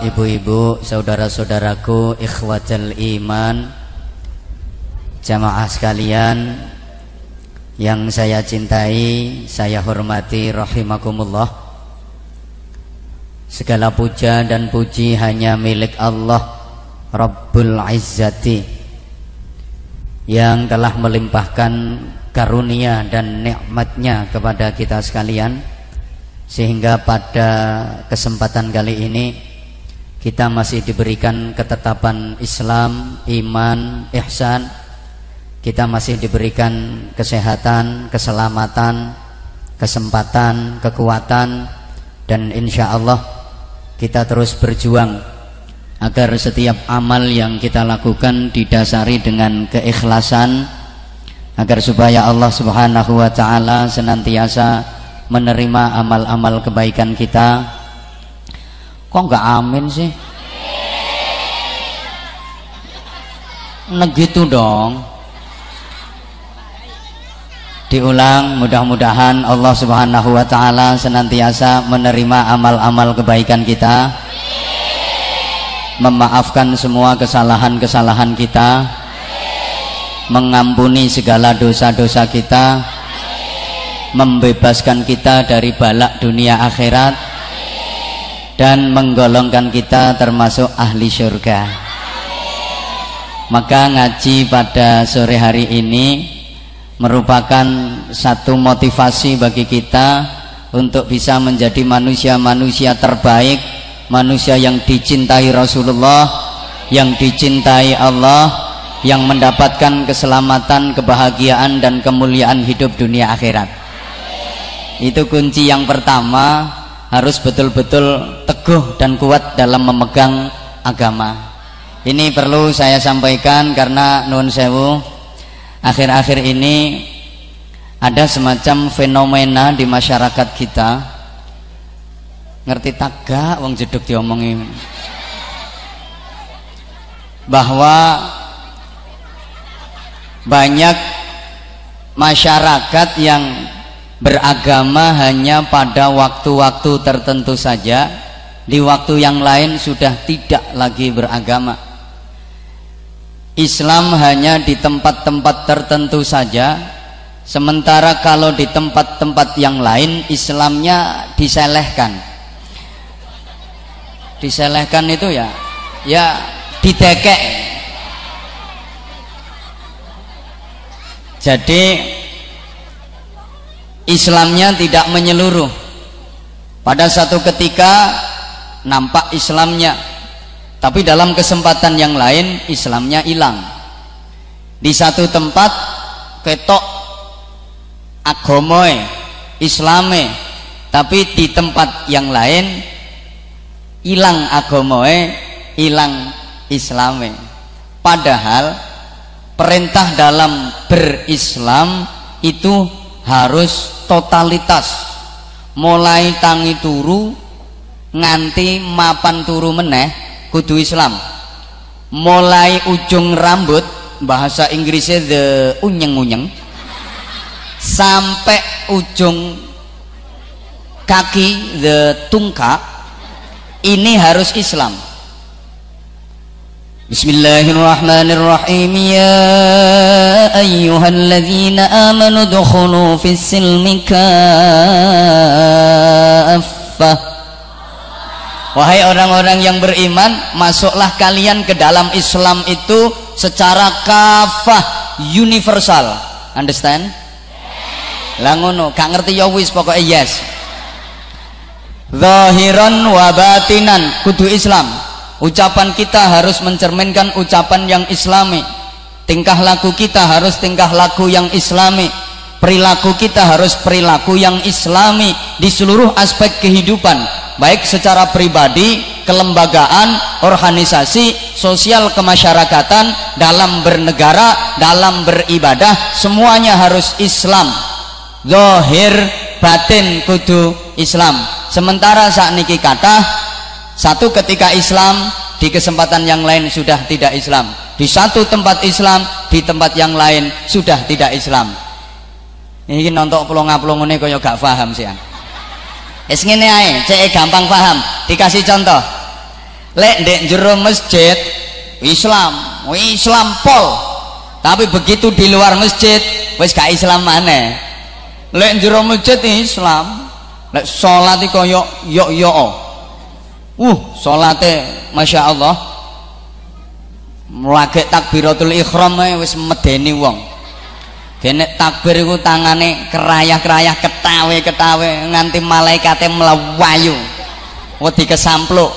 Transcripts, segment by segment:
Ibu-ibu, saudara-saudaraku, ikhwatul iman, jamaah sekalian yang saya cintai, saya hormati rahimakumullah. Segala puja dan puji hanya milik Allah Rabbul Izzati yang telah melimpahkan karunia dan nikmatnya kepada kita sekalian sehingga pada kesempatan kali ini kita masih diberikan ketetapan Islam, iman, ihsan. Kita masih diberikan kesehatan, keselamatan, kesempatan, kekuatan dan insya Allah kita terus berjuang agar setiap amal yang kita lakukan didasari dengan keikhlasan agar supaya Allah Subhanahu wa taala senantiasa menerima amal-amal kebaikan kita Kok nggak amin sih? Negitu dong. Diulang mudah-mudahan Allah Subhanahu wa taala senantiasa menerima amal-amal kebaikan kita. Memaafkan semua kesalahan-kesalahan kita. Mengampuni segala dosa-dosa kita. Membebaskan kita dari balak dunia akhirat dan menggolongkan kita termasuk ahli surga. Maka ngaji pada sore hari ini merupakan satu motivasi bagi kita untuk bisa menjadi manusia-manusia terbaik manusia yang dicintai Rasulullah yang dicintai Allah yang mendapatkan keselamatan, kebahagiaan dan kemuliaan hidup dunia akhirat. Itu kunci yang pertama harus betul-betul teguh dan kuat dalam memegang agama. Ini perlu saya sampaikan karena nun sewu akhir-akhir ini ada semacam fenomena di masyarakat kita. Ngerti tagak wong jeduk diomongin bahwa banyak masyarakat yang beragama hanya pada waktu-waktu tertentu saja. Di waktu yang lain sudah tidak lagi beragama. Islam hanya di tempat-tempat tertentu saja. Sementara kalau di tempat-tempat yang lain Islamnya diselehkan. Diselehkan itu ya ya didekek. Jadi Islamnya tidak menyeluruh. Pada satu ketika nampak Islamnya. Tapi dalam kesempatan yang lain Islamnya hilang. Di satu tempat ketok agomoe Islame. Tapi di tempat yang lain hilang agomoe hilang Islame. Padahal perintah dalam berislam itu harus totalitas. Mulai tangi turu nganti mapan turu meneh kudu Islam. Mulai ujung rambut bahasa Inggrisnya the unyeng-unyeng. Sampai ujung kaki the tungka. Ini harus Islam بسم الله الرحمن الرحيم يا أيها الذين آمنوا ادخلوا في السلم كافة Wahai orang-orang yang beriman Masuklah kalian ke dalam Islam itu Secara kafah Universal Understand? Langono, gak ngerti ya wis pokoknya yes Zahiran wa batinan Kudu Islam ucapan kita harus mencerminkan ucapan yang islami. Tingkah laku kita harus tingkah laku yang islami. Perilaku kita harus perilaku yang islami di seluruh aspek kehidupan baik secara pribadi kelembagaan organisasi sosial kemasyarakatan dalam bernegara dalam beribadah semuanya harus Islam. Zahir batin kudu Islam. Sementara saat niki kata satu ketika Islam di kesempatan yang lain sudah tidak Islam. Di satu tempat Islam di tempat yang lain sudah tidak Islam. Ini nonton pelonga-pelonga ini kaya gak paham sih es ngene ae cek gampang paham. Dikasih contoh. Lek ndek jero masjid Islam Islam pol. Tapi begitu di luar masjid wis gak Islam mana lek jero masjid Islam lek salat kaya yo yo uh salate Masya Allah lagi takbiratul ikhram wis medeni wong Genek takbir iku tangane kerayah-kerayah ketawe-ketawe nganti malaikate mlawayu. Wedi kesampluk.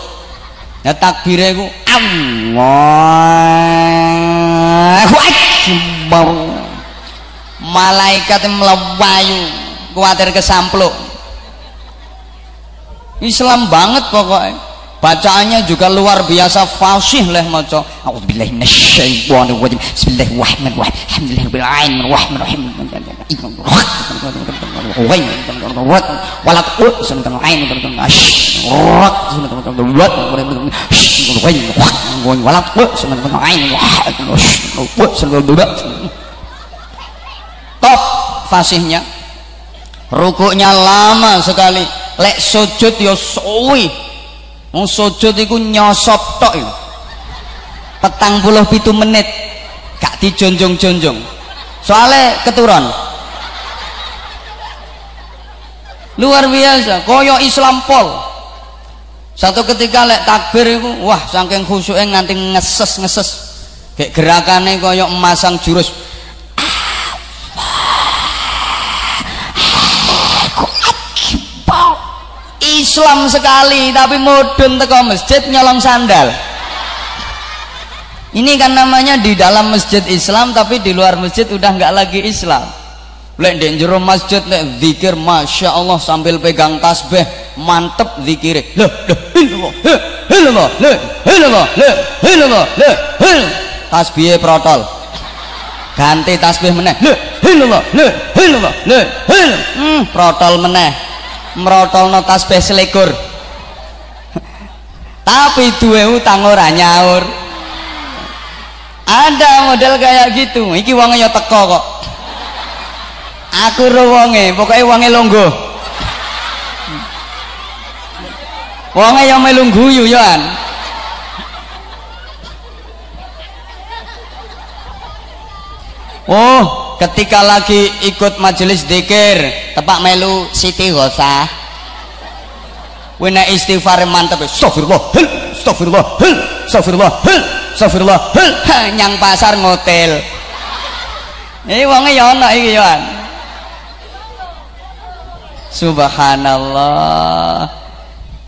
Ya takbire iku Allahu Akbar. Malaikat mlawayu kuwatir kesampluk. Islam banget pokoknya bacaannya juga luar biasa fasih leh maca minasyaitonir rajim top fasihnya rukuknya lama sekali lek sujud ya suwi Wong sujud iku nyosop tok iku. Petang puluh pitu menit gak dijonjong-jonjong. Soale keturun. Luar biasa, koyo Islam pol. Satu ketika lek takbir iku wah saking khusyuke nganti ngeses-ngeses. Kayak gerakannya koyo emasang jurus Islam sekali tapi mudun teko masjid nyolong sandal. Ini kan namanya di dalam masjid Islam tapi di luar masjid udah nggak lagi Islam. Lek di jero masjid lek zikir Masya Allah sambil pegang tasbih mantep zikir loh loh loh loh loh tasbih protol. Ganti tasbih meneh. Loh ilmu loh ilmu loh ilmu protol meneh merotolno tasbih selikur. Tapi duwe utang ora nyaur. Ada model kayak gitu. Iki wonge ya teko kok. Aku ro wonge pokoknya wonge longgo wonge yang melu guyu yoan oh ketika lagi ikut majelis dikir tepak melu siti gosah wena istighfar mantep astagfirullah astagfirullah astagfirullah astagfirullah nyang pasar ngotel. Ini wonge ya ana iki ya. Subhanallah.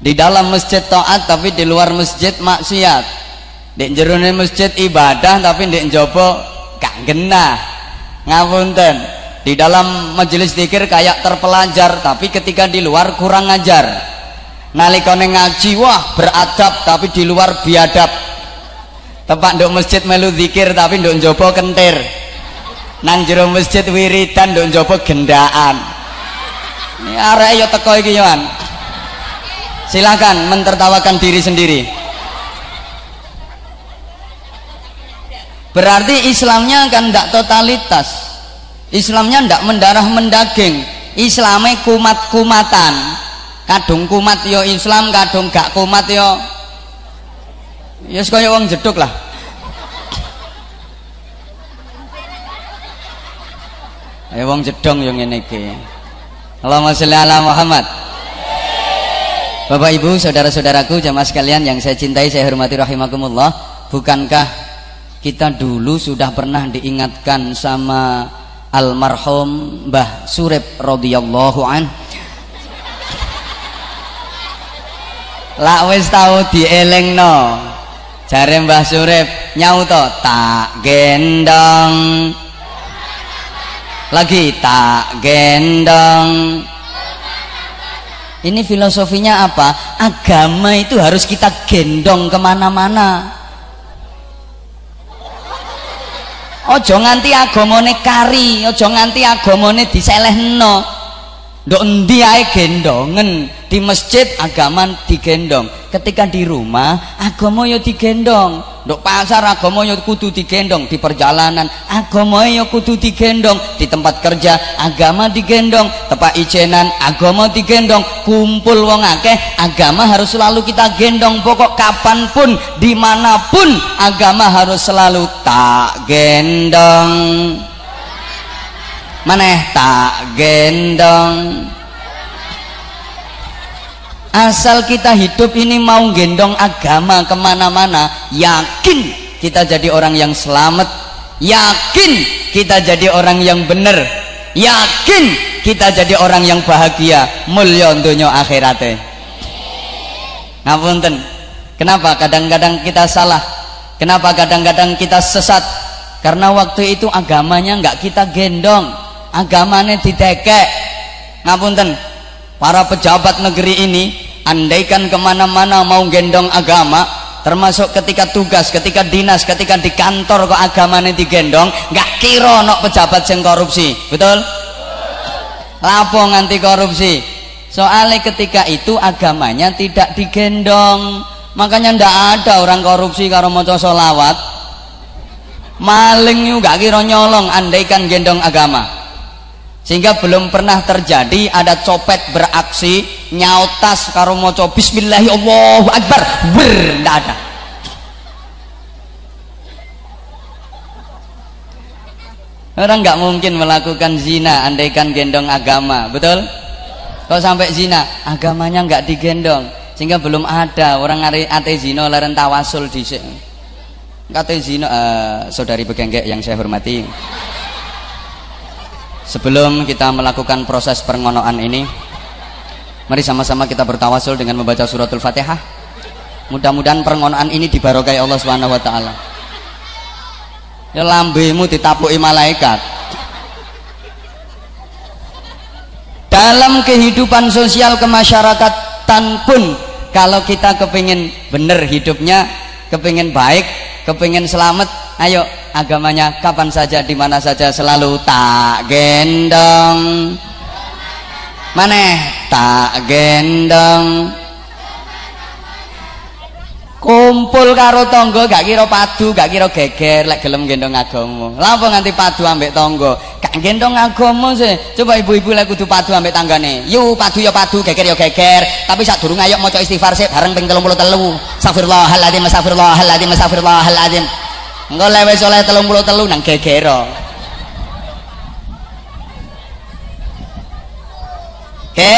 Di dalam masjid taat tapi di luar masjid maksiat. Di jerone masjid ibadah tapi di njaba gak genah ngapunten. Di dalam majelis zikir kayak terpelajar tapi ketika di luar kurang ngajar nalikone ngaji wah beradab tapi di luar biadab. Tempat nduk masjid melu zikir tapi nduk njopo kentir. Nang jero masjid wiridan nduk njopo gendaan. Ini arek yo teko iki yoan silakan mentertawakan diri sendiri berarti Islamnya kan tidak totalitas. Islamnya tidak mendarah mendaging. Islamnya kumat-kumatan. Kadung kumat yo Islam kadung gak kumat yo ya sekaya uang jeduk lah. Ya uang jedong yang ini ke Allahumma sholli ala Muhammad. Bapak Ibu, saudara-saudaraku, jamaah sekalian yang saya cintai, saya hormati rahimakumullah. Bukankah kita dulu sudah pernah diingatkan sama almarhum Mbah Surip radhiyallahu an. Lak wis tau dielingno jare Mbah Surip nyauto tak gendong. Lagi tak gendong. Ini filosofinya apa? Agama itu harus kita gendong ke mana-mana ojo nganti agamane kari ojo nganti agamane diselehno ndok endi ae gendongen? Di masjid agama digendong. Ketika di rumah agama ya digendong. Nduk pasar agama yo kudu digendong. Di perjalanan, agama yo kudu digendong. Di tempat kerja, agama digendong. Tempat ijenan, agama digendong. Kumpul wong akeh, agama harus selalu kita gendong. Pokok kapan pun di mana pun agama harus selalu tak gendong maneh tak gendong. Asal kita hidup ini mau gendong agama ke mana-mana yakin kita jadi orang yang selamat. Yakin kita jadi orang yang benar. Yakin kita jadi orang yang bahagia. Mulia dunia akhiratnya ngapunten. Kenapa kadang-kadang kita salah? Kenapa kadang-kadang kita sesat? Karena waktu itu agamanya nggak kita gendong agamanya ditekek. Ngapunten para pejabat negeri ini andaikan ke mana-mana mau gendong agama termasuk ketika tugas, ketika dinas, ketika di kantor kok agamanya digendong nggak kira nok pejabat yang korupsi. Betul? lapo nganti korupsi? Soalnya ketika itu agamanya tidak digendong. Makanya ndak ada orang korupsi karo moco solawat maling juga kira nyolong andaikan gendong agama sehingga belum pernah terjadi ada copet beraksi nyautas karo maca bismillahi Allahu akbar. Ber ndak ada. Orang nggak mungkin melakukan zina andaikan gendong agama betul? Kalau sampai zina agamanya nggak digendong. Sehingga belum ada orang ate zina laren tawasul di kata zina uh, saudari begenggek yang saya hormati Sebelum kita melakukan proses pengonoan ini, mari sama-sama kita bertawasul dengan membaca suratul Fatihah. Mudah-mudahan pengonoan ini dibarokai Allah Subhanahu wa taala. Ya lambemu ditapuki malaikat. Dalam kehidupan sosial kemasyarakatan pun kalau kita kepingin benar hidupnya, kepingin baik, kepingin selamat, ayo agamanya kapan saja di mana saja selalu tak gendong. Mana? Tak gendong. Kumpul karo tonggo gak kira padu gak kira geger lek gelem gendong agama. Lapo nganti padu ambek tonggo? Gak gendong agama sih. Coba ibu-ibu lek kudu padu ambek tanggane. Yu padu ya padu geger ya geger. Tapi sak durung ayo maca istighfar sih bareng ping 33 astagfirullahaladzim astagfirullahaladzim astagfirullahaladzim engko lewe soleh 33 nang gegero. Oke?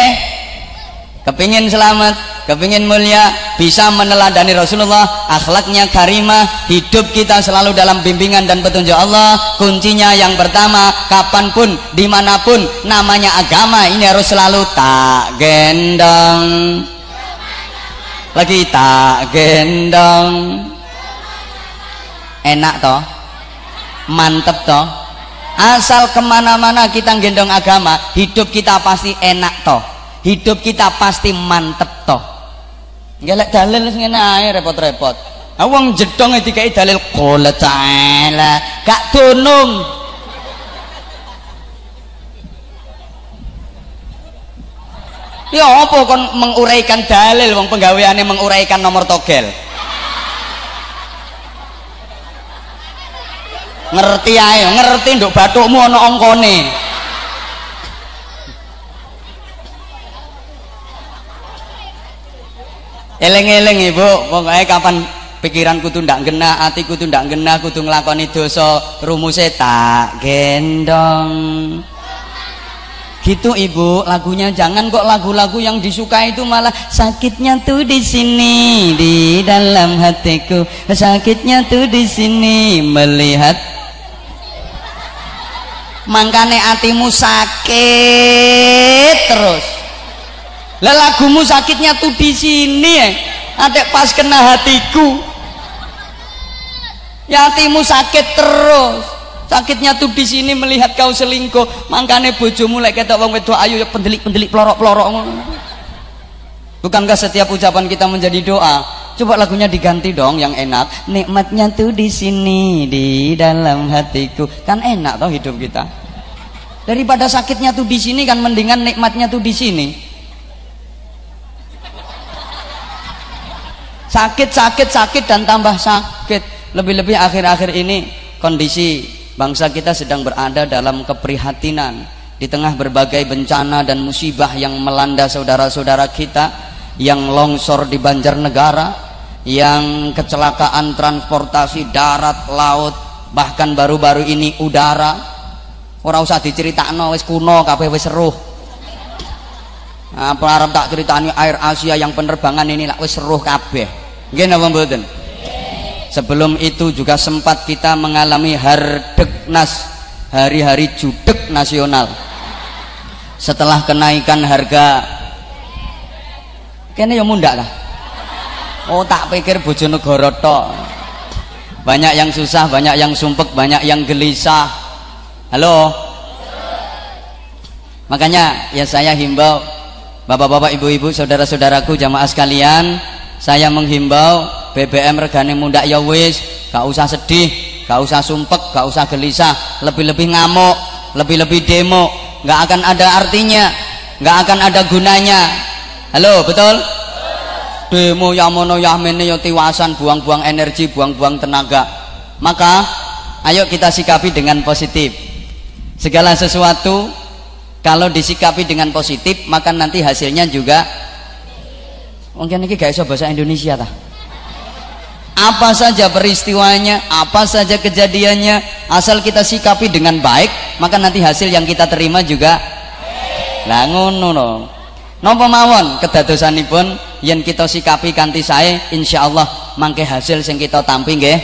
Kepingin selamat kepingin mulia bisa meneladani Rasulullah akhlaknya karimah hidup kita selalu dalam bimbingan dan petunjuk Allah. Kuncinya yang pertama kapan pun di mana pun namanya agama ini harus selalu tak gendong. Lagi tak gendong enak toh mantep toh asal ke mana-mana kita gendong agama hidup kita pasti enak toh hidup kita pasti mantep toh ngelak dalil ngene ae repot-repot. Awang jedong dikai dalil qala ta'ala gak dunung. Ya apa kon menguraikan dalil? Wong penggaweane menguraikan nomor togel ngerti ae ngerti nduk bathukmu ana angkane eleng-eleng ibu pokoknya kapan pikiran kudu ndak genah ati kudu ndak genah kudu nglakoni dosa rumuse tak gendong. Gitu ibu. Lagunya jangan kok lagu-lagu yang disuka itu malah sakitnya tuh di sini di dalam hatiku. Sakitnya tuh di sini melihat mangkane atimu sakit terus. Lah lagumu sakitnya tuh di sini ya. Adek pas kena hatiku. Ya hatimu sakit terus. Sakitnya tuh di sini melihat kau selingkuh. Mangkane bojomu lek ketok wong wedok ayu pendelik-pendelik pelorok-pelorok. Bukankah setiap ucapan kita menjadi doa coba lagunya diganti dong yang enak. Nikmatnya tuh di sini di dalam hatiku. Kan enak toh hidup kita. Daripada sakitnya tuh di sini kan mendingan nikmatnya tuh di sini. Sakit sakit sakit dan tambah sakit. Lebih-lebih akhir-akhir ini kondisi bangsa kita sedang berada dalam keprihatinan. Di tengah berbagai bencana dan musibah yang melanda saudara-saudara kita yang longsor di Banjarnegara, yang kecelakaan transportasi darat, laut, bahkan baru-baru ini udara. Ora usah diceritakno wis kuno kabeh wis seruh. Apa arep tak ceritani Air Asia yang penerbangan ini lah wis seruh kabeh. Nggih napa mboten? Sebelum itu juga sempat kita mengalami hardeknas, hari-hari judek nasional. Setelah kenaikan harga kene ya mundak lah. Oh tak pikir Bojonegoro tok. Banyak yang susah, banyak yang sumpek, banyak yang gelisah. Halo. Makanya ya saya himbau Bapak-bapak, ibu-ibu, saudara-saudaraku, jamaah sekalian, saya menghimbau BBM regane mundak ya wis, gak usah sedih, gak usah sumpek, gak usah gelisah, lebih-lebih ngamuk, lebih-lebih demo, gak akan ada artinya, gak akan ada gunanya. Halo, betul? Demo ya mono ya tiwasan, buang-buang energi, buang-buang tenaga. Maka ayo kita sikapi dengan positif. Segala sesuatu kalau disikapi dengan positif maka nanti hasilnya juga mungkin ini gak iso bahasa Indonesia tah apa saja peristiwanya apa saja kejadiannya asal kita sikapi dengan baik maka nanti hasil yang kita terima juga lah ngono no mawon kedadosanipun yen kita sikapi kanthi sae insyaallah mangke hasil sing kita tampi nggih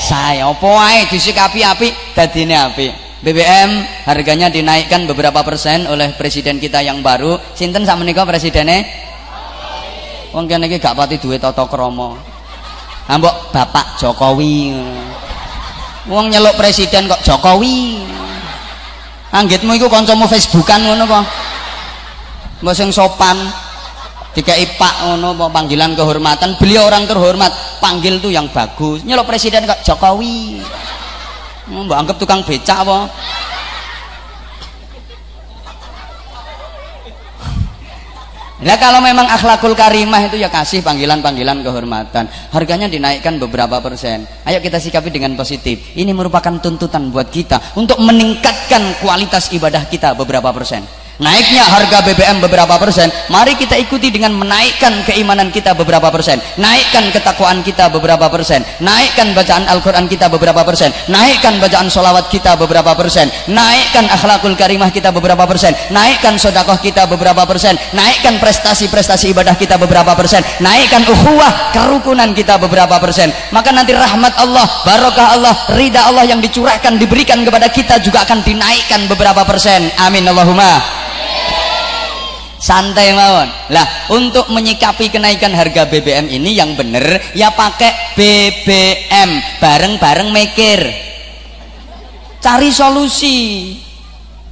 sae apa wae disikapi apik dadine apik BBM harganya dinaikkan beberapa persen oleh presiden kita yang baru. Sinten sama menika presidennya? Wong kene gak pati duwe tata krama. Ambok Bapak Jokowi. Wong nyeluk presiden kok Jokowi. Anggitmu iku kancamu Facebookan ngono apa? Mbok sopan dikai Pak apa panggilan kehormatan. Beliau orang terhormat, panggil tuh yang bagus. Nyeluk presiden kok Jokowi mbak anggap tukang becak apa Nah kalau memang akhlakul karimah itu ya kasih panggilan-panggilan kehormatan. Harganya dinaikkan beberapa persen. Ayo kita sikapi dengan positif. Ini merupakan tuntutan buat kita untuk meningkatkan kualitas ibadah kita beberapa persen naiknya harga BBM beberapa persen mari kita ikuti dengan menaikkan keimanan kita beberapa persen naikkan ketakwaan kita beberapa persen naikkan bacaan Al-Quran kita beberapa persen naikkan bacaan solawat kita beberapa persen naikkan akhlakul karimah kita beberapa persen naikkan sodakoh kita beberapa persen naikkan prestasi-prestasi ibadah kita beberapa persen naikkan ukhuwah kerukunan kita beberapa persen maka nanti rahmat Allah barokah Allah ridha Allah yang dicurahkan diberikan kepada kita juga akan dinaikkan beberapa persen amin Allahumma santai mawon. Lah untuk menyikapi kenaikan harga BBM ini yang bener ya pakai BBM bareng-bareng mikir. Cari solusi.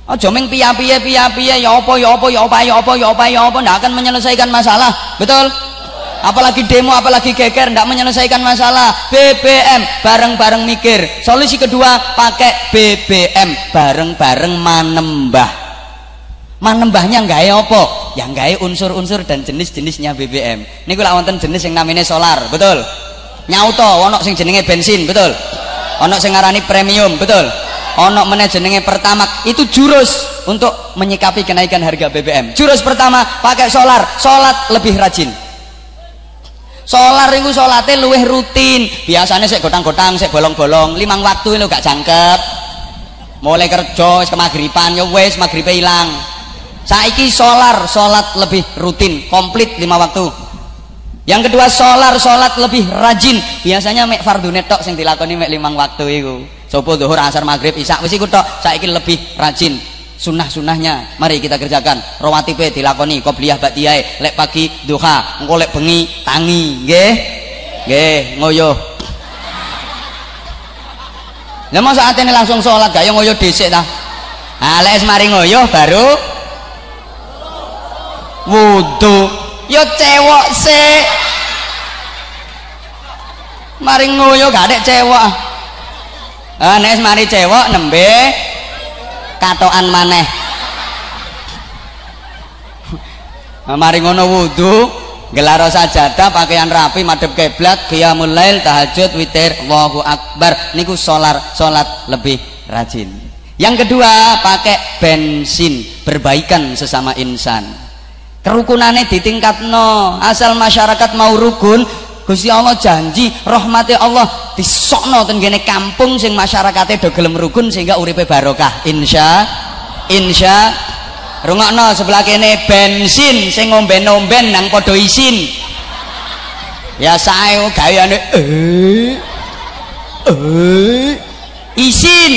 Oh, jomeng pia pia pia pia ya apa ya apa ya apa ya apa ya apa ya apa. Ndak akan menyelesaikan masalah. Betul? Apalagi demo apalagi geger ndak menyelesaikan masalah. BBM bareng-bareng mikir. Solusi kedua pakai BBM bareng-bareng manembah. Manembahnya nggak apa yang nggak unsur-unsur dan jenis-jenisnya BBM ini gue wonten jenis yang namanya solar betul? Nyauto ono sing jenenge bensin betul? Ono sing ngarani premium betul? Ono mana jenenge pertamak itu jurus untuk menyikapi kenaikan harga BBM jurus pertama pakai solar. Solat lebih rajin. Solar itu solatnya luwih rutin. Biasanya saya gotang-gotang saya bolong-bolong. Limang waktu itu gak jangkep. Mulai kerja kemagripan ya wes magribe hilang saiki solar solat lebih rutin komplit lima waktu. Yang kedua solar solat lebih rajin. Biasanya mek fardu netok sing dilakoni mek limang waktu itu sopo duhur asar maghrib isak wis iku tok saiki lebih rajin. Sunah-sunahnya mari kita kerjakan. Rawatibe dilakoni qobliyah ba'diyah lek pagi duha engko lek bengi tangi. Nggih? Nggih ngoyo. Lah saat ini langsung sholat gak yang ngoyo dhisik ta? Ah lek mari ngoyo baru wudu ya cewek sih. Mari ngoyo gak ada cewek ah nek mari cewek nembe katokan maneh. Mari ngono wudu gelar sajadah pakaian rapi madep kiblat qiyamul lail tahajud witir Allahu akbar. Niku solar salat lebih rajin. Yang kedua pakai bensin berbaikan sesama insan kerukunannya ditingkatno. Asal masyarakat mau rukun Gusti Allah janji rahmati Allah disokno tenggene kampung sing masyarakatnya do gelem rukun sehingga uripe barokah. Insya insya rungokno sebelah kene bensin sing ngomben-omben nang padha isin. Ya sae gayane eh eh isin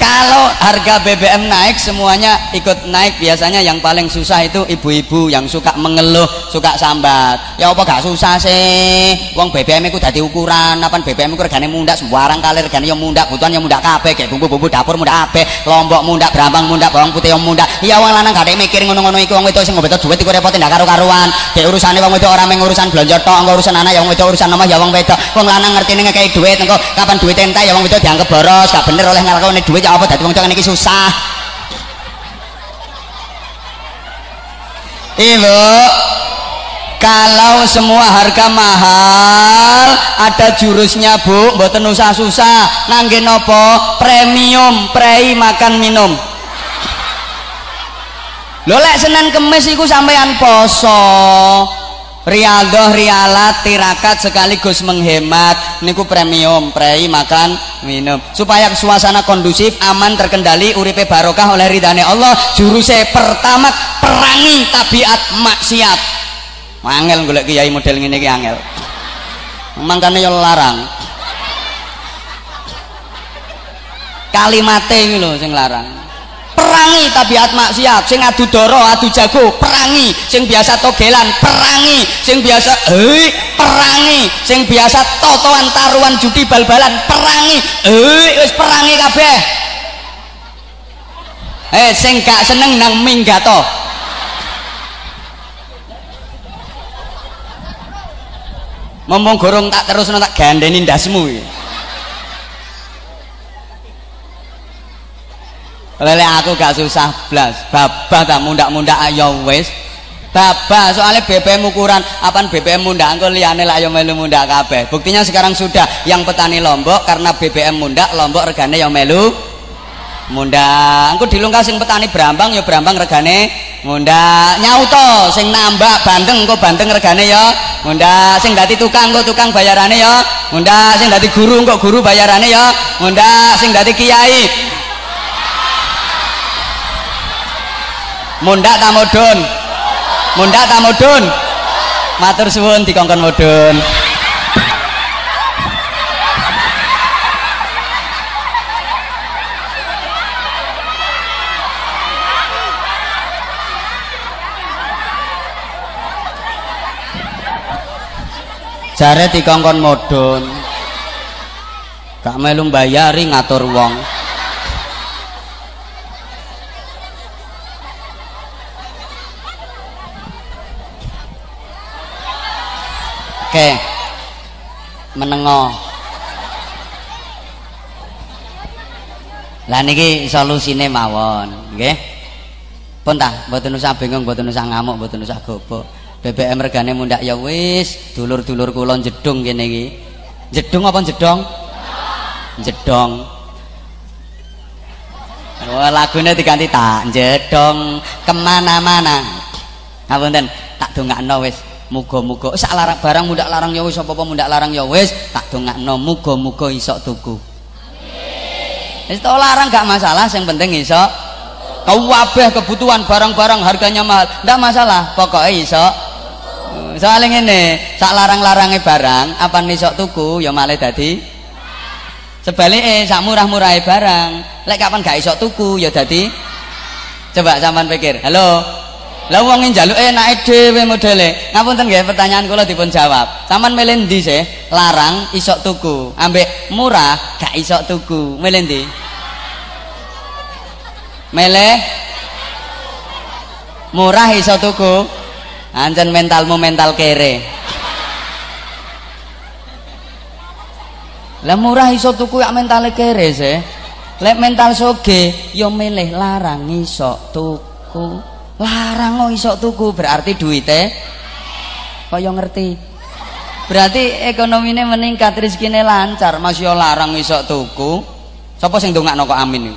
kalau harga BBM naik semuanya ikut naik. Biasanya yang paling susah itu ibu-ibu yang suka mengeluh suka sambat. Ya apa gak susah sih. Wong BBM itu dadi ukuran. Apa BBM itu regane mundak sembarang kali regane yang mundak butuhan yang mundak kabeh. Kayak bumbu-bumbu dapur mundak kabeh lombok mundak brambang mundak bawang putih yang mundak. Ya wong lanang gak ada mikir ngono-ngono iku. Wong itu sing ngobeto duit iku repot ndak karo-karuan kayak urusane wong itu orang meng urusan belanja tok engko urusan anak ya wong itu urusan omah ya wong wedok. Wong lanang ngertine ngekei duit engko kapan duit entek ya wong itu dianggap boros. Gak bener oleh ngelakoni duit apa dadi wong iki susah. Ibu kalau semua harga mahal ada jurusnya bu. Mboten usah susah nangge nopo? Premium prei makan minum. Lo senen kemis iku sampean poso Riadoh rialat tirakat sekaligus menghemat. Niku premium prei makan minum. Supaya suasana kondusif aman terkendali uripe barokah oleh ridhane Allah juruse pertama perangi tabiat maksiat. Angel golek kiai model ngene iki angel. Mangkane yo larang. Kalimate iki lho sing larang perangi tabiat maksiat. Sing adu doro adu jago perangi. Sing biasa togelan perangi. Sing biasa hei perangi. Sing biasa totoan taruhan judi bal-balan perangi. Hei wis perangi kabeh. Eh sing gak seneng nang minggato ngomong gorong tak terus tak gandeni ndasmu iki lele aku gak susah blas babah tak mundak-mundak ayo wis. Babah soalnya BBM ukuran apaan BBM mundak? Engko liyane lah ayo melu mundak kabeh. Buktinya sekarang sudah yang petani Lombok karena BBM mundak Lombok regane yang melu mundak. Engko dilungkas sing petani Brambang ya Brambang regane mundak. Nyauto sing nambah Bandeng engko Bandeng regane ya mundak. Sing dadi tukang engko tukang bayarane ya mundak. Sing dadi guru engko guru bayarane ya mundak. Sing dadi kiai mundak tak mudun. Mundak tak mudun. Matur suwun dikongkon mudun. Jare dikongkon mudun. Gak melu bayari ngatur wong Oke. Menengo. Lah niki solusine mawon, nggih. Pun ta, mboten usah bingung, mboten usah ngamuk, mboten usah gopo. BBM regane mundak ya wis, dulur-dulur kula jedung kene iki. Jedung apa jedong? Jedong. Wah, lagune diganti tak jedong ke mana-mana. Ngapunten, tak dongakno wis. Muga-muga. Sak larang barang mundak larang ya wis apa-apa mundak larang ya wis. Tak dongakno muga-muga iso tuku. Amin wis larang gak masalah. Yang penting iso. Kabeh kebutuhan barang-barang harganya mahal. Ndak masalah pokoknya iso. Soalnya ini sak larang-larangnya barang apa iso tuku ya malah dadi. Sebaliknya sak murah-murahnya barang lek kapan gak iso tuku ya dadi. Coba sampean pikir. Halo Lah wong njaluke enake dhewe modele. Ngapunten nggih pertanyaan kula dipun jawab. Saman milih ndi sih? Larang isok tuku, ambek murah gak isok tuku. Milih ndi? Milih murah iso tuku. Ancen mentalmu mental kere. Lah murah iso tuku ya mental kere sih. Lek mental soge yo milih larang iso tuku. Larang kok iso tuku berarti duite? Kaya ngerti. Berarti ekonomine meningkat rezekine lancar. Masih larang iso tuku. Sapa sing ndongakno kok amin?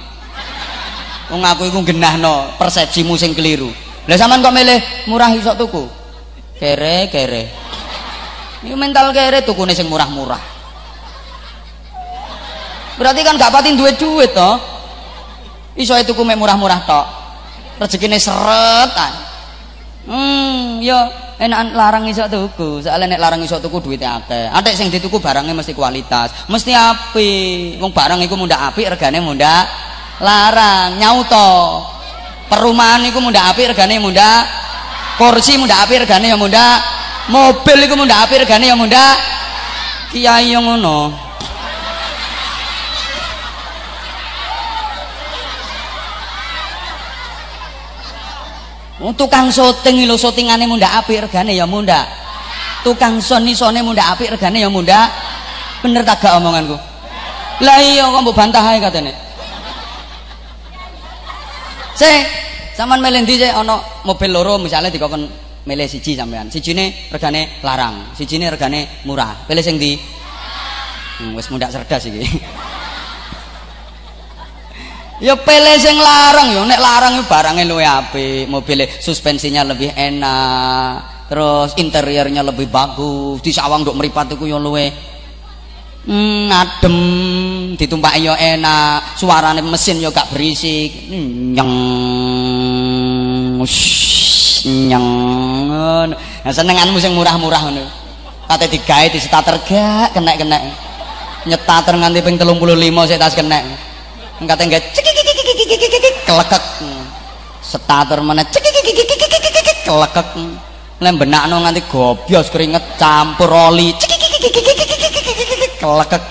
Wong aku iku genahno persepsimu sing keliru. Lah sampean kok milih murah iso tuku? Kere kere. Ini mental kere tukune sing murah-murah. Berarti kan gak patin duit duit toh. Iso itu kume murah-murah tok rezekine seret hmm yo enak larang iso tuku. Soalnya nek larang iso tuku duitnya akeh. Adek sing dituku barangnya mesti kualitas. Mesti api. Wong barang iku munda api regane munda larang. Nyauto perumahan iku munda api regane munda kursi munda api regane ya munda mobil iku munda api regane ya munda kiai yang ngono Tukang syuting lho syutingane munda apik regane ya munda. Tukang son isone munda apik regane ya munda. Bener tak gak omonganku? Lah iya kok mbok bantah ae katene. Sing sampean milih ndi ana mobil loro misalnya dikokon milih siji sampean. Sijine regane larang, sijine regane murah. Pilih sing ndi? Hmm, wis mundak cerdas iki. Ya pilih sing larang ya. Nek larang barangnya luwih apik. Mobilnya suspensinya lebih enak terus interiornya lebih bagus. Di sawang untuk meripat itu ya luwih hmm, adem ditumpaki ya enak. Suarane mesin ya gak berisik. Nyeng nyeng nah senenganmu sing murah-murah ngono. Kate digawe di starter gak kena-kena nyetater nganti ping 35 sik tas kena kate nggak kelekek. Mana kelekek. Lem keringet campur oli. Kelekek.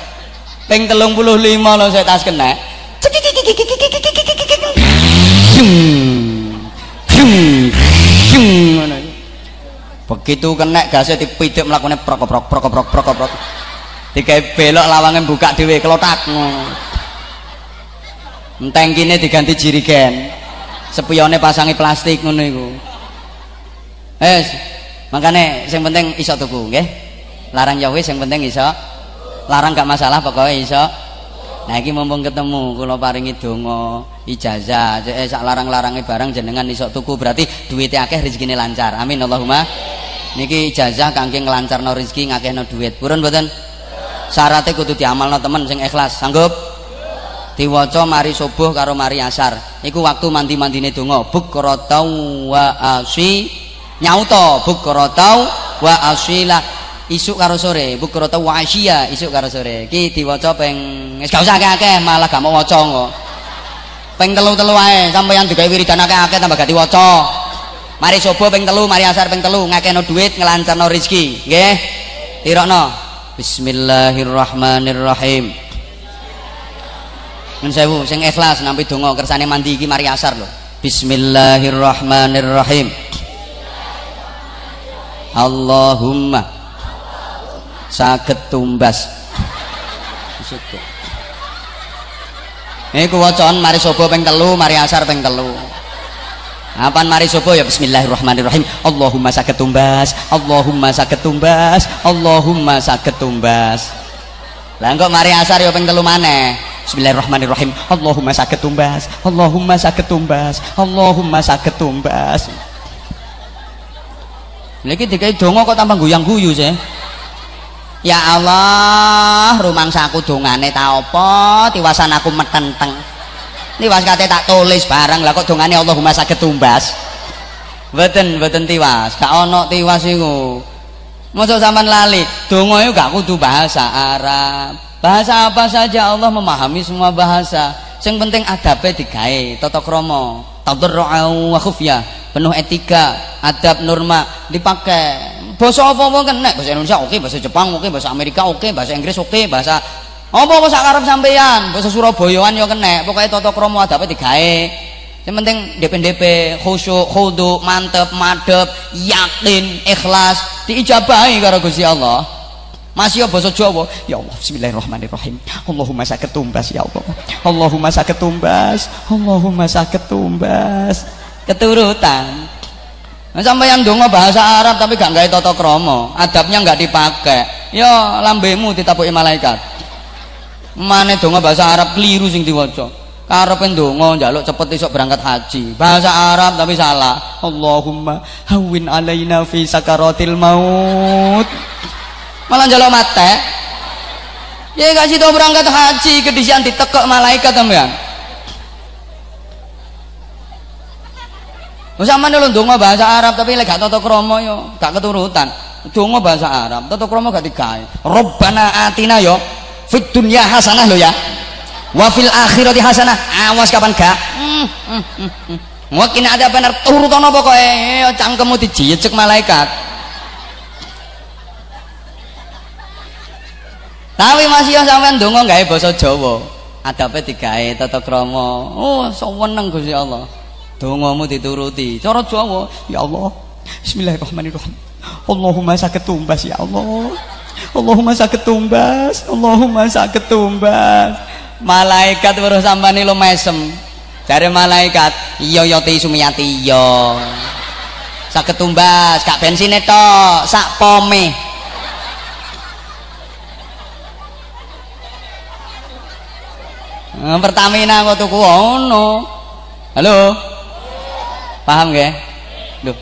Ping saya tas kena. Begitu kena gasnya dipidik melakukannya prokoprok prokoprok prokoprok dikai belok lawangan buka dewe kelotak Tangkine diganti jirigen. Sepiyone pasangi plastik ngono iku. Wes, makane sing penting iso tuku, nggih. Larang ya wis sing penting iso. Larang gak masalah pokoknya iso. Nah iki mumpung ketemu kula paringi donga ijazah. Eh sak larang-larange barang jenengan iso tuku berarti duwite akeh rezekine lancar. Amin Allahumma. Niki ijazah kangge nglancarno rezeki ngakehno duit. Purun mboten? Syaratnya kudu diamalno temen sing ikhlas. Sanggup? Diwaca mari subuh karo mari asar. Iku waktu mandi-mandine donga bukrotau wa asyi nyauto bukrotau wa asyila isuk karo sore bukrotau wa asya isuk karo sore. Iki diwaca peng wis gak usah akeh-akeh malah gak mau waca kok peng telu-telu ae sampeyan digawe wiridan akeh-akeh tambah gak diwaca. Mari subuh peng telu mari asar peng telu ngakehno duit ngelancarno rezeki. Nggih? Tirokno. Bismillahirrahmanirrahim Nun sewu sing ikhlas nampi donga kersane mandi iki mari asar lho. Bismillahirrahmanirrahim. Allahumma saged tumbas. Iku wacaan mari sobo ping mari asar ping telu. Apaan mari sobo ya Bismillahirrahmanirrahim. Allahumma saged tumbas, Allahumma saged tumbas, Allahumma saged tumbas. Lah kok mari asar ya ping telu. Bismillahirrahmanirrahim. Allahumma sakit tumbas. Allahumma sakit tumbas. Allahumma sakit tumbas. Lagi dikai dongo kok tambah guyang guyu sih. Ya Allah, rumang saku dongane ta apa? Tiwasan aku metenteng. Tiwas kate tak tulis barang lah kok dongane Allahumma sakit tumbas. Mboten, mboten tiwas. Gak ono tiwas iku. Mosok sampean lali, donga iku gak kudu bahasa Arab. Bahasa apa saja Allah memahami semua bahasa. Yang penting adabe digawe, tata krama, tadarru'u wa khufya, penuh etika, adab norma dipakai. Bahasa apa-apa kena, bahasa Indonesia oke, bahasa Jepang oke, bahasa Amerika oke, bahasa Inggris oke, bahasa apa-apa sak arep sampeyan, bahasa Surabayaan ya kena. Pokoke tata krama adabe digawe. Yang penting DP-DP, khusyuk, khudu, mantep, madep, yakin, ikhlas, diijabahi karo Gusti Allah. Masih ya bahasa Jawa. Ya Allah, bismillahirrahmanirrahim. Allahumma sakit tumbas ya Allah. Allahumma sakit tumbas. Allahumma sakit tumbas. keturutan Nah, sampai yang dongo bahasa Arab tapi gak nggak toto kromo, adabnya nggak dipakai. Ya lambemu ditapuki malaikat. Mana dongo bahasa Arab keliru sing diwaca. Karepe dongo njaluk cepet esok berangkat haji. Bahasa Arab tapi salah. Allahumma hawin alaina fi sakaratil maut. Malah njaluk mate. Ya kasih tau berangkat haji kedisian ditekok malaikat sampean. Sampean lho ndonga bahasa Arab tapi lek gak tata krama yo, gak keturutan. Ndonga bahasa Arab, tata krama gak digawe. Rabbana atina yo fit dunya hasanah lho ya. Wa fil akhirati hasanah. Awas kapan gak? Hmm, hmm, hmm. Mungkin ada benar turutono pokoke cangkemmu dijicek malaikat. Tapi masih yang sampean ndonga gawe basa Jawa. Adape digawe tata krama. Oh, seneng Gusti Allah. Dongamu dituruti. Cara Jawa ya Allah. Bismillahirrahmanirrahim. Allahumma sakit tumbas ya Allah. Allahumma sakit tumbas. Allahumma sakit tumbas. Malaikat baru sampani lo mesem dari malaikat iya iya ti sumiyati iya. Sakit tumbas kak bensin itu sak pome Pertamina kok tuku ono. Halo? Paham gak? Duh,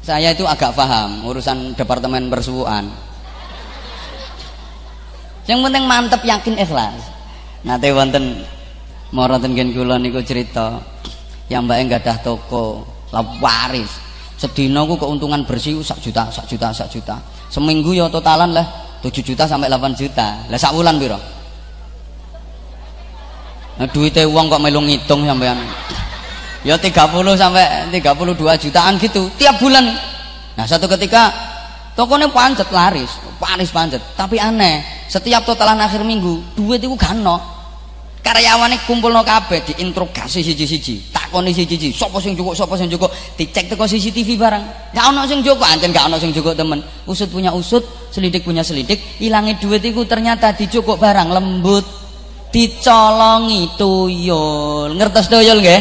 saya itu agak paham urusan departemen persuuan. Yang penting mantep yakin ikhlas. Nanti wonten moroten gen kula niku cerita yang mbak enggak dah toko lah waris. Sedina ku keuntungan bersih sak juta sak juta sak juta. Seminggu ya totalan lah 7 juta sampai 8 juta. Lah sak bulan nah, duitnya uang kok melu ngitung sampean? Ya 30 sampai 32 jutaan gitu tiap bulan. Nah satu ketika tokonya pancet laris laris pancet. Tapi aneh setiap totalan akhir minggu duit itu gak no karyawannya kumpul no kabe diinterogasi siji-siji. Takoni siji-siji sopo sing cukup sopo sing cukup? Dicek teko CCTV barang gak ono sing cukup anjen gak ono sing cukup temen. Usut punya usut selidik punya selidik ilangi duit itu ternyata dicukup barang lembut dicolongi tuyul. Ngertos tuyul nggih?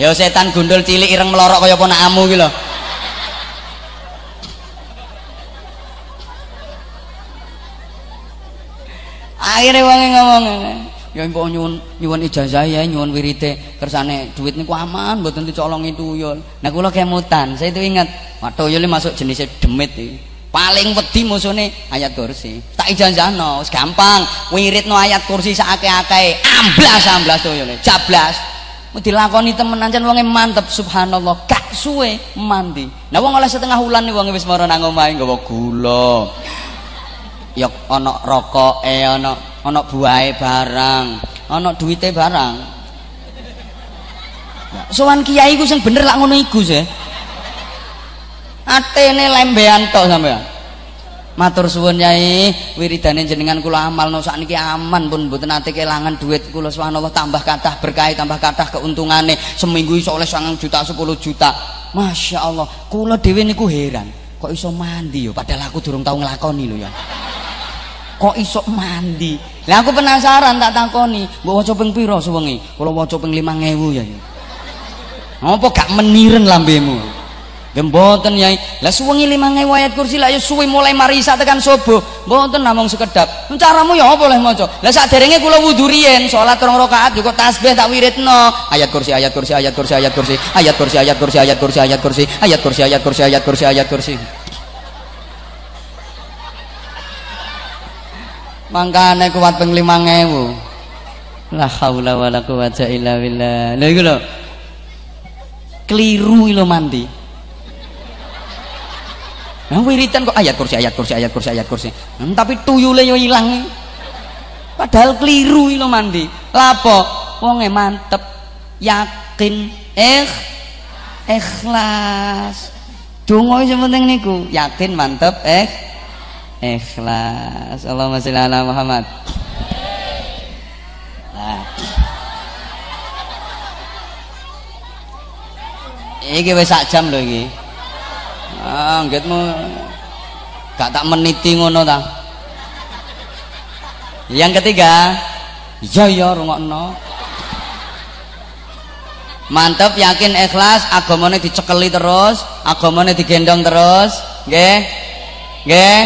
Ya setan gundul cilik ireng melorok kaya ponakmu ki lho. Akhirnya wong ngomong ya mbok nyuwun nyuwun ijazah ya nyuwun wirite kersane duit niku aman mboten dicolongi tuyul. Nah kula kemutan. Saya itu ingat waktu tuyul masuk jenisnya demit iki paling wedi musuhnya ayat kursi. Tak wis gampang. Wiritno ayat kursi sakake-akeh amblas amblas tuyule jablas. Mau dilakoni temen ancen wonge mantep subhanallah. Gak suwe mandi. Nah wong oleh setengah wulan nih wonge wis mara nang omahe nggawa gula. Ya ana rokoke ana ana buahe barang ana duwite barang. Sowan kiai ku sing bener lak ngono iku sih atene lembean tok sampean. Matur suwun Nyai. Wiridane jenengan kula amalno. Sakniki aman pun mboten nate kelangan duit. Kula subhanallah tambah kathah berkah tambah kathah keuntungane seminggu iso oleh 9 juta 10 juta. Masya Allah. Kula dhewe niku heran. Kok iso mandi yo? Padahal aku durung tau nglakoni lho ya. Kok iso mandi? Lah aku penasaran tak takoni. Mbok waca ping pira suwengi? Kula waca ping 5000 ya. Apa gak meniren lambemu Mboten Yai. Lah suwengi 5000 ayat kursi lah ya suwi mulai marisa tekan subuh. Mboten namung sekedap. Caramu ya apa oleh maca? Lah saderenge kula wudu riyen salat rong rakaat juga tasbih tak wiridno. Ayat kursi ayat kursi ayat kursi ayat kursi ayat kursi ayat kursi ayat kursi ayat kursi ayat kursi ayat kursi ayat kursi ayat kursi. Mangkane kuat ping 5000. La haula wala quwata illa billah. Lha iku lho. Keliru lho mandi. Nah, wiritan kok ayat kursi, ayat kursi, ayat kursi, ayat kursi. Hmm, tapi tuyule yo ilang. Padahal keliru lo mandi. Lapo? Wonge mantep, yakin, eh, ikhlas. Donga sing penting niku, yakin, mantep, eh, ikhlas. Allahumma sholli ala Muhammad. Nah. Iki wis sak jam lho iki ah nggetmu gak tak meniti ngono ta? Yang ketiga iya iya rungokno. Mantep yakin ikhlas agamane dicekeli terus agamane digendong terus. Nggih? Nggih?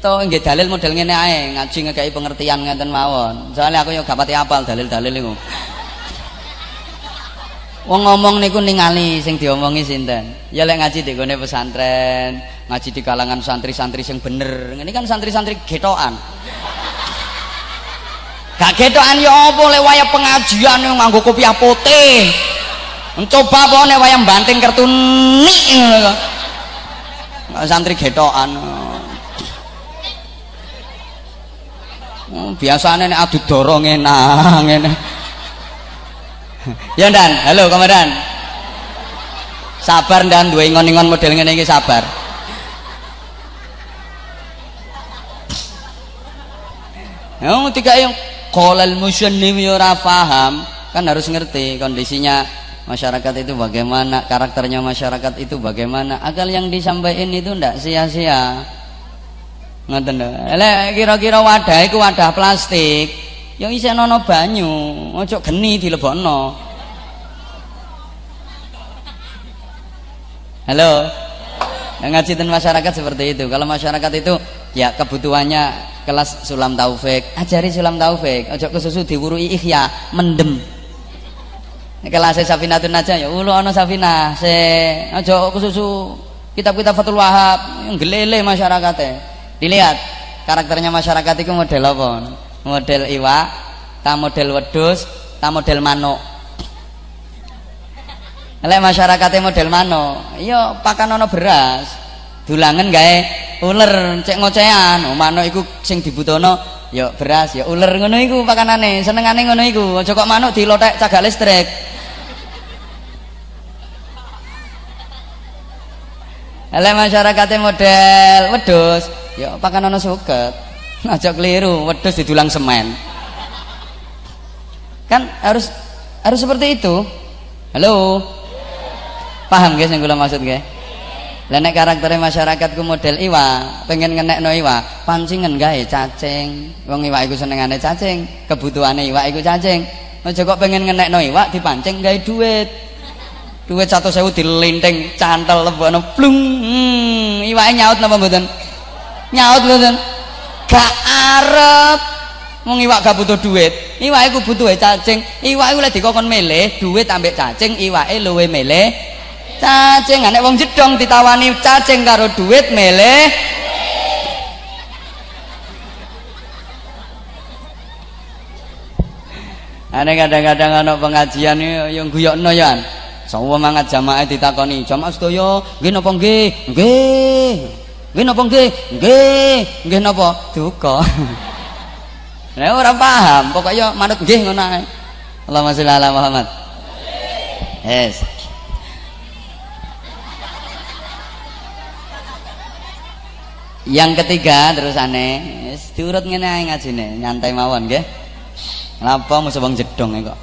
Itu nggih dalil model ngene ae ngaji ngekeki pengertian ngeten mawon. Soalnya aku yo gak pati apal dalil-dalil niku Wong ngomong niku ningali sing diomongi sinten? Ya lek ngaji di gone pesantren, ngaji di kalangan santri-santri sing bener. Ini kan santri-santri getokan. Gak getokan ya apa lek waya pengajian yang nganggo kopiah putih. Mencoba apa nek waya banting kartu nik Santri getokan. Oh, biasanya nek adu dorong enak ngene. ya dan halo komandan. Sabar dan dua ingon-ingon model ngene iki sabar. Yang tiga yang kolal musyanim ya ora paham. Kan harus ngerti kondisinya masyarakat itu bagaimana karakternya masyarakat itu bagaimana. Agar yang disampaikan itu ndak sia-sia. Ngoten kira-kira wadah itu wadah plastik yang isih ana banyu ojo geni dilebokno. Halo? Ngaji dan masyarakat seperti itu. Kalau masyarakat itu ya kebutuhannya kelas sulam taufik. Ajari sulam taufik ojo kesusu diwurui ihya mendem. Kelas safinatun aja ya ulo ana safina. Se ojo kesusu kitab-kitab Fathul Wahab yang gelele masyarakatnya dilihat karakternya masyarakat itu model apa model iwak ta model wedus ta model manuk. Lek masyarakatnya model manuk iya pakan ono beras. Dulangan gawe ular cek ngocean. Oh, manuk iku sing dibutuhno ya beras ya ular ngono iku pakanane senengane ngono iku. Aja kok manuk dilotek cagak listrik. Lek masyarakatnya model wedus ya pakan ono suket aja keliru wedus didulang semen kan harus harus seperti itu halo paham guys yang gue maksud guys Lenek karakternya masyarakatku model iwa, pengen ngenek no iwa, pancingan gawe cacing, wong iwa iku senengane cacing, kebutuhane iwa iku cacing. Aja kok pengen ngenek no iwa dipancing gawe duit. Duit satu sewu dilinting cantel lebono plung. Hmm, iwake nyaut napa mboten? Nyaut mboten? Gak arep wong iwak gak butuh duit iwake ku butuh cacing iwake lek dikokon milih duit ambek cacing iwake luwe milih cacing nek wong jedong ditawani cacing karo duit milih Ane kadang-kadang ana pengajian yang guyokno ya. Sawu mangat jamaah ditakoni, "Jamaah sedaya, nggih napa nggih?" "Nggih." Nggih napa nggih? Nggih. Nggih napa? Duka. Lah ora paham, pokoknya manut nggih ngono ae. Allahumma sholli ala Muhammad. Yes. Yang ketiga terus aneh, diurut ngene ae ngajine, nyantai mawon nggih. Napa musuh wong jedong kok.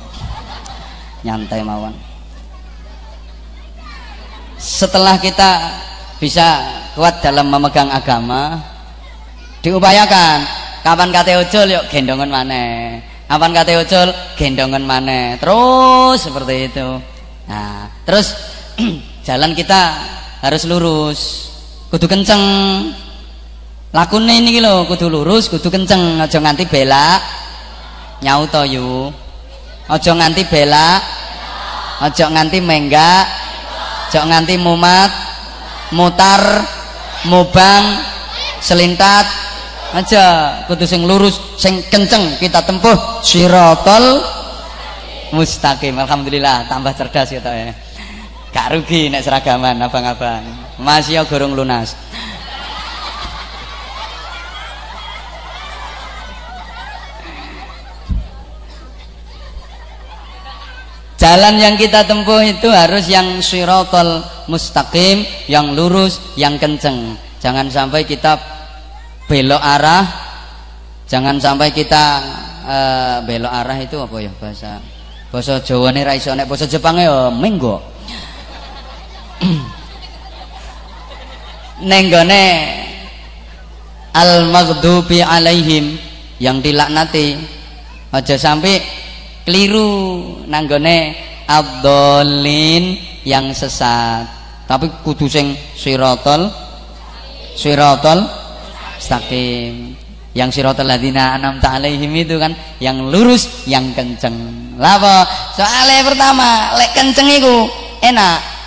Nyantai mawon. Setelah kita bisa kuat dalam memegang agama. Diupayakan kapan kate ujul yuk gendongan mana kapan kate ujul gendongan mana terus seperti itu. Nah terus jalan kita harus lurus. Kudu kenceng. Lakune ini lho kudu lurus kudu kenceng. Aja nganti belak nyauto yu. Aja nganti belak aja nganti menggak aja nganti mumat mutar mubang selintat. Aja kudu sing lurus sing kenceng kita tempuh. Sirotol mustaqim. Alhamdulillah tambah cerdas ya ya. Gak rugi nek seragaman abang-abang. Masih ya gorong lunas Jalan yang kita tempuh itu harus yang sirotol mustaqim, yang lurus, yang kenceng. Jangan sampai kita belok arah, jangan sampai kita uh, belok arah itu apa ya bahasa bahasa Jawa nih raiso nek bahasa Jepang ya minggo. Nenggone al maghdubi alaihim yang dilaknati aja sampai keliru. Nanggone abdolin yang sesat. Tapi kudu sing sirotol sirotol mustaqim. Yang sirotol ladina anam ta'alaihim itu kan yang lurus yang kenceng. Lapa soalnya pertama lek kenceng itu enak.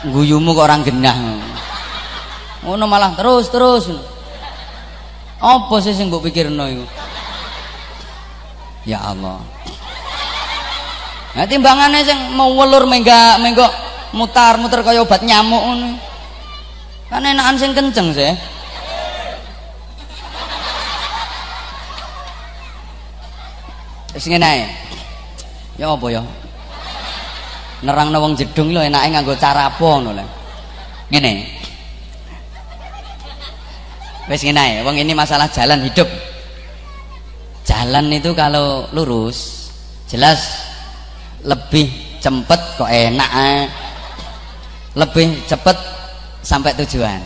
Guyumu kok orang genah? Ngono malah terus terus apa sih sing mbok pikirno ya Allah Nah timbangannya sing mau welur mengga menggo mutar-mutar kaya obat nyamuk ngono. Kan enakan sing kenceng sih. Wis ngene Ya apa ya? Nerangno wong jedung lho enake nganggo cara apa ngono lho. Ngene. Wis ngene wong ini masalah jalan hidup. Jalan itu kalau lurus jelas lebih cepet kok enak eh. lebih cepet sampai tujuan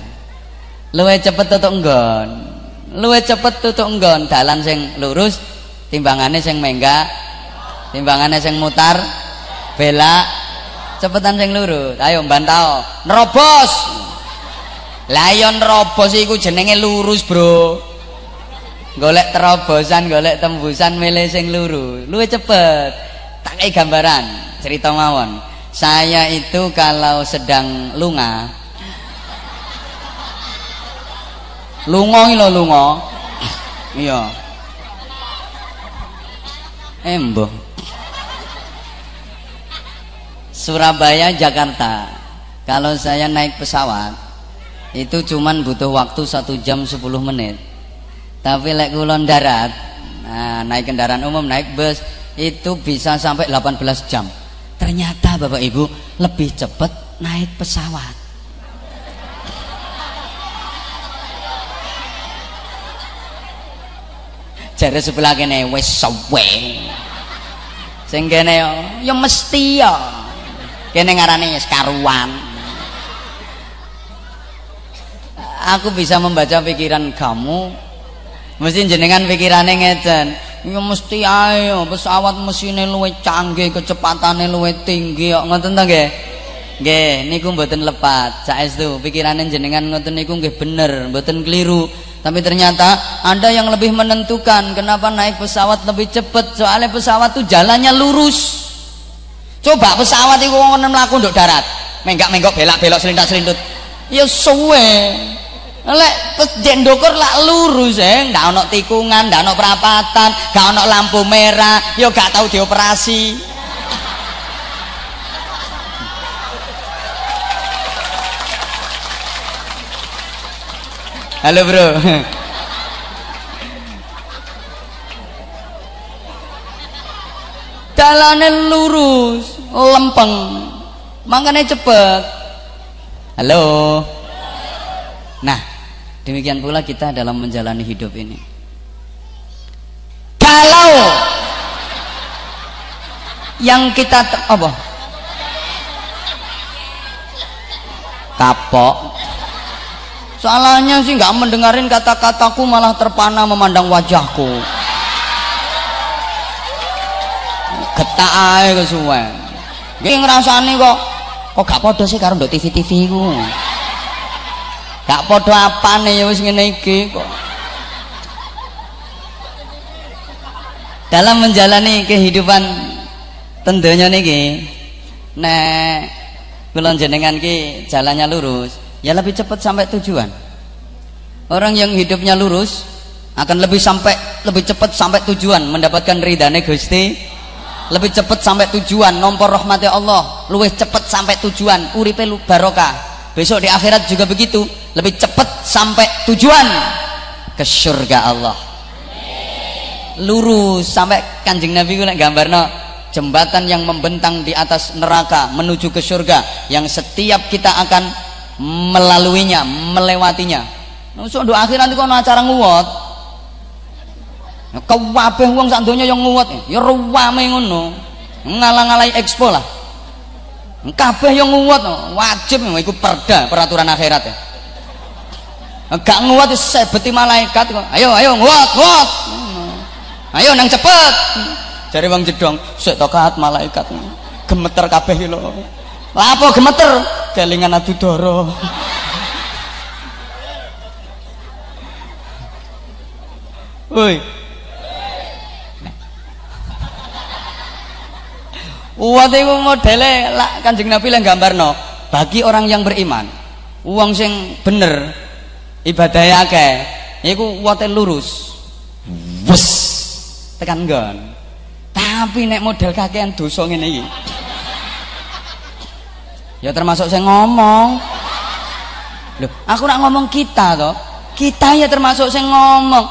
luwe cepet tutuk enggon luwe cepet tutuk enggon dalan sing lurus timbangannya sing mengga timbangannya sing mutar bela cepetan sing lurus ayo mbantau nerobos layon nerobos iku jenenge lurus bro. Golek terobosan golek tembusan milih sing lurus luwe cepet. Tak kayak gambaran cerita mawon. Saya itu kalau sedang lunga lunga lo lunga. Iya. Embo Surabaya Jakarta. Kalau saya naik pesawat itu cuman butuh waktu satu jam 10 menit. Tapi lek kulon darat nah, naik kendaraan umum naik bus itu bisa sampai 18 jam. Ternyata Bapak Ibu lebih cepat naik pesawat. Jare sebelah kene wis suwe sing kene ya mesti ya. Kene ngarani karuan aku bisa membaca pikiran kamu. Mesti jenengan pikirannya ngeten. Ya mesti ayo pesawat mesinnya luwe canggih kecepatannya luwe tinggi kok ngoten to nggih? Nggih niku mboten lepat. Saestu pikirane jenengan ngoten niku nggih bener mboten keliru. Tapi ternyata ada yang lebih menentukan kenapa naik pesawat lebih cepat soalnya pesawat tuh jalannya lurus. Coba pesawat itu ngono mlaku nduk darat menggak-menggok belak-belok selintas-selintut ya suwe lek jendokur lak lurus eh ndak ana tikungan ndak ana perapatan gak ana lampu merah. Yo gak tau dioperasi. Halo bro. Jalannya lurus lempeng. Makanya cepet halo. Nah Demikian pula kita dalam menjalani hidup ini. Kalau yang kita apa? Kapok. Soalnya sih nggak mendengarin kata-kataku malah terpana memandang wajahku. Getak ae kesuwen. Nggih ngrasani kok kok gak padha sih karo ndok TV-TV ku gak padha apane ya wis ngene iki kok. Dalam menjalani kehidupan tentunya niki nek kula jenengan ki jalannya lurus ya lebih cepat sampai tujuan. Orang yang hidupnya lurus akan lebih sampai lebih cepat sampai tujuan mendapatkan ridhane Gusti. Lebih cepat sampai tujuan nomor rahmati Allah luwih cepat sampai tujuan uripe barokah besok di akhirat juga begitu. Lebih cepat sampai tujuan ke surga Allah. Lurus sampai kanjeng Nabi gue gambar no jembatan yang membentang di atas neraka menuju ke surga yang setiap kita akan melaluinya melewatinya. Nusuk do akhirat itu ada acara nguwot. Kabeh wong sak yang nguwot ya ruwame ngono. Ngalang-alai expo lah kabeh yang nguwat wajib iku perda peraturan akhirat ya. Gak nguat sebeti malaikat kok. Ayo ayo nguat nguat ayo nang cepet. Cari wong jedong sik tokat malaikat. Gemeter kabeh lho. Lah apa gemeter? Kelingan adu doro. Woi. Uwat iku modele lak Kanjeng Nabi lah gambarno bagi orang yang beriman. Uang sing bener ibadah akeh iku uwate lurus. Wes tekan nggon. Tapi nek model kakean dosa ngene iki. Ya termasuk saya ngomong. Loh, aku nak ngomong kita toh. Kita ya termasuk saya ngomong.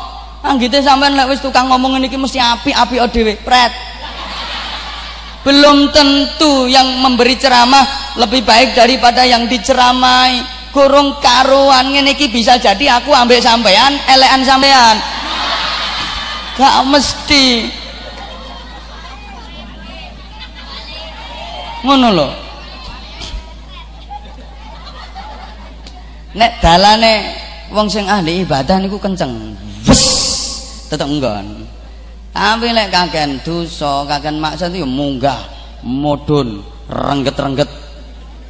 Anggite sampean lek wis tukang ngomong ngene iki mesti api-api dhewe, pret. Belum tentu yang memberi ceramah lebih baik daripada yang diceramai. Kurung karuan iki bisa jadi aku ambek sampean, elekan sampean. Gak mesti. Ngono lho. Nek dalane wong sing ahli ibadah niku kenceng. Wes tetep enggon tapi lek kakean dosa kakean maksud itu munggah mudun rengget-rengget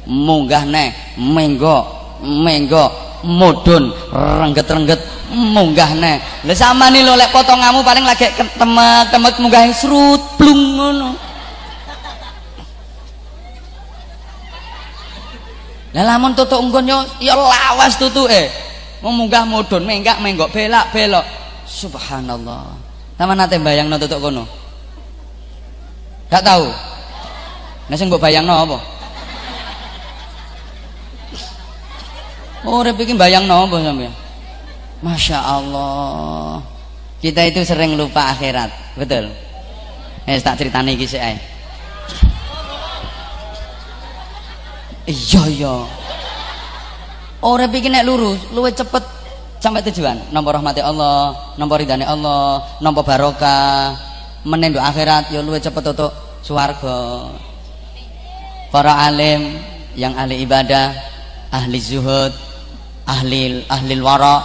munggah neh menggo menggo mudun rengget-rengget munggah neh sama nih lo lek potonganmu paling lagi temek-temek munggah serut plung ngono Lah lamun tutuk yo ya lawas tutuke. Munggah mudun menggak menggok belak belok. Subhanallah. Sama nate bayang no tutuk kono. Gak tahu. Nah sing mbok bayangno apa? Oh, repiki bayangno apa sampean? Masya Allah. Kita itu sering lupa akhirat, betul? Eh, tak ceritane iki sik ae. Iya, iya. Oh, repiki nek lurus, luwe cepet sampai tujuan. Nomor rahmati Allah nomor ridhani Allah nomor barokah. Menendo akhirat ya luwe cepet untuk suwargo para alim yang ahli ibadah ahli zuhud ahli ahli wara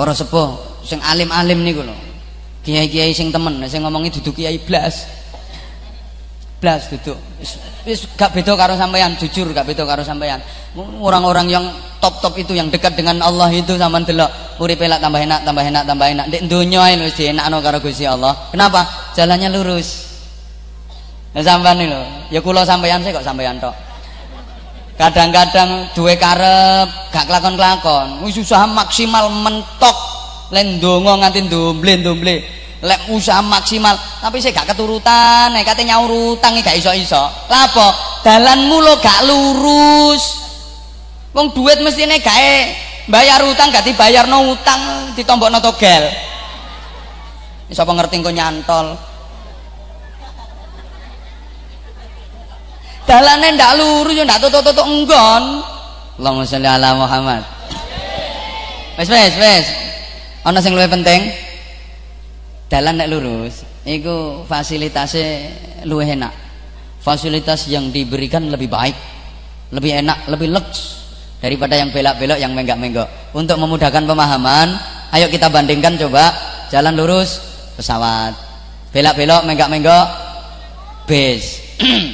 para sepuh sing alim-alim niku lho. Kiai-kiai sing temen sing ngomongi duduk kiai blas blas duduk. Wis gak beda karo sampean jujur gak beda karo sampean orang-orang yang top-top itu yang dekat dengan Allah itu sama delok uripe lak tambah enak tambah enak tambah enak. Ndek donya wis dienakno karo Gusti Allah. Kenapa? Jalannya lurus. Ya sampean lho ya kula sampean sih kok sampean tok. Kadang-kadang duwe karep gak kelakon-kelakon. Wis usaha maksimal mentok. Len donga nganti ndomble-ndomble lek usaha maksimal tapi saya gak keturutan nek kate nyaur utang gak iso-iso lapo dalanmu lo gak lurus Wong duit mestine gawe bayar utang gak dibayarno utang ditombokno togel. Sapa ngerti engko nyantol. Dalane ndak lurus yo ndak tutuk-tutuk enggon. Allahumma sholli ala Muhammad. Wes wes wes. Ana sing luwih penting. Dalan nek lurus iku fasilitasnya luwih enak. Fasilitas yang diberikan lebih baik, lebih enak, lebih leks daripada yang belok-belok yang menggak-menggok. Untuk memudahkan pemahaman ayo kita bandingkan coba. Jalan lurus pesawat. Belok-belok menggak-menggok bis.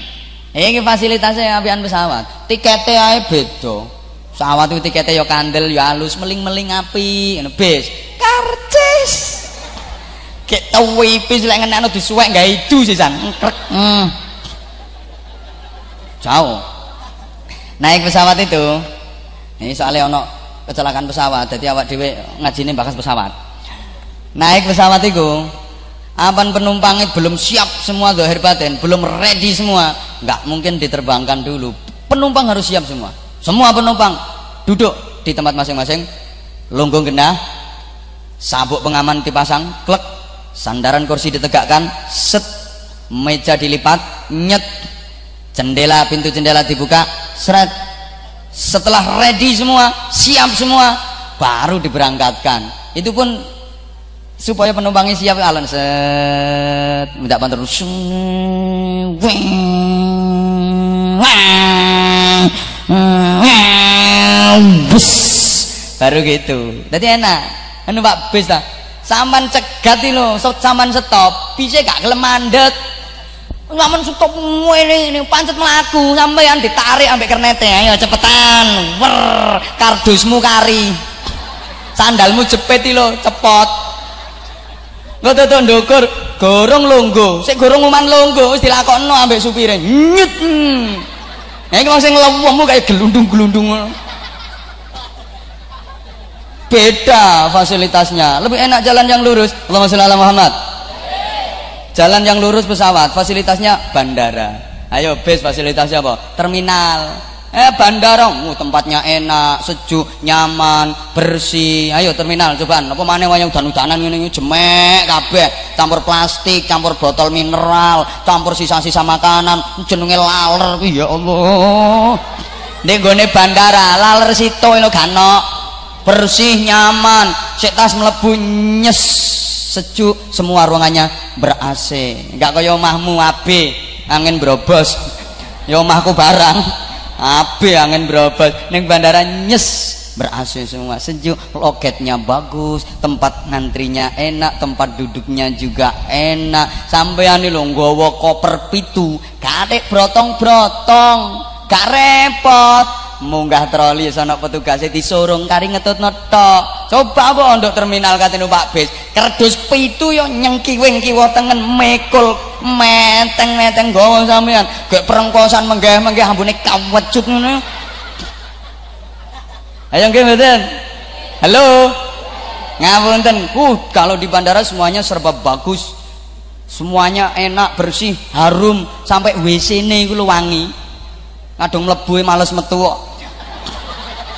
Ini fasilitasnya apian pesawat. Tiketnya aja beda. Pesawat itu tiketnya ya kandel ya halus meling-meling api bis karcis kita wipis lah ngenakno disuwek itu sih san hmm. jauh naik pesawat itu ini soalnya ono kecelakaan pesawat, jadi awak dewe ngajine bakas pesawat. Naik pesawat itu, apan penumpangnya belum siap semua dohir batin, belum ready semua, nggak mungkin diterbangkan dulu. Penumpang harus siap semua. Semua penumpang duduk di tempat masing-masing, lunggung genah, sabuk pengaman dipasang, klek, sandaran kursi ditegakkan, set, meja dilipat, nyet, jendela pintu jendela dibuka, seret, setelah ready semua siap semua baru diberangkatkan. Itu pun supaya penumpangnya siap alon set. Tidak bantu bus. Baru gitu. Jadi enak. Anu Pak bis saman cegat iki lho saman stop bisa gak gelem mandek? Stop ini ini pancet melaku sampean ditarik ambek kernete ayo cepetan wer kardusmu kari. Sandalmu jepit lo cepot. Ngoto to gorong longgo sik gorong uman longgo wis dilakokno ambek supire nyet hmm. ya iki wong sing kayak gelundung-gelundung beda fasilitasnya. Lebih enak jalan yang lurus. Allahumma sholli ala Muhammad. Jalan yang lurus pesawat fasilitasnya bandara. Ayo bis fasilitasnya apa? Terminal. Eh bandara. Uh, tempatnya enak sejuk nyaman bersih. Ayo terminal coba apa mana wayang udan-udanan ini jemek kabeh. Campur plastik campur botol mineral campur sisa-sisa makanan. Jenenge laler. Ya Allah. Ning bandara laler situ ini gak bersih nyaman. Sik tas mlebu nyes sejuk semua ruangannya ber AC enggak kaya omahmu AB angin brobos ya omahku barang. AB angin brobos ning bandara nyes ber AC semua. Sejuk loketnya bagus tempat ngantrinya enak tempat duduknya juga enak. Sampean lho nggawa koper pitu. Kadek brotong-brotong. Gak repot munggah troli sana petugasnya disurung kari ngetut netok coba apa untuk terminal kata numpak bis? Kerdus pitu yo nyengkiwing kiwa tengen mekul meteng meteng gawa sampean gak perengkosan menggah menggah ambune kawecut ngono. Ayo nggih mboten? Halo? Ngapunten uh kalau di bandara semuanya serba bagus. Semuanya enak bersih harum. Sampai WC ini wangi. Ngadong mlebu males metu kok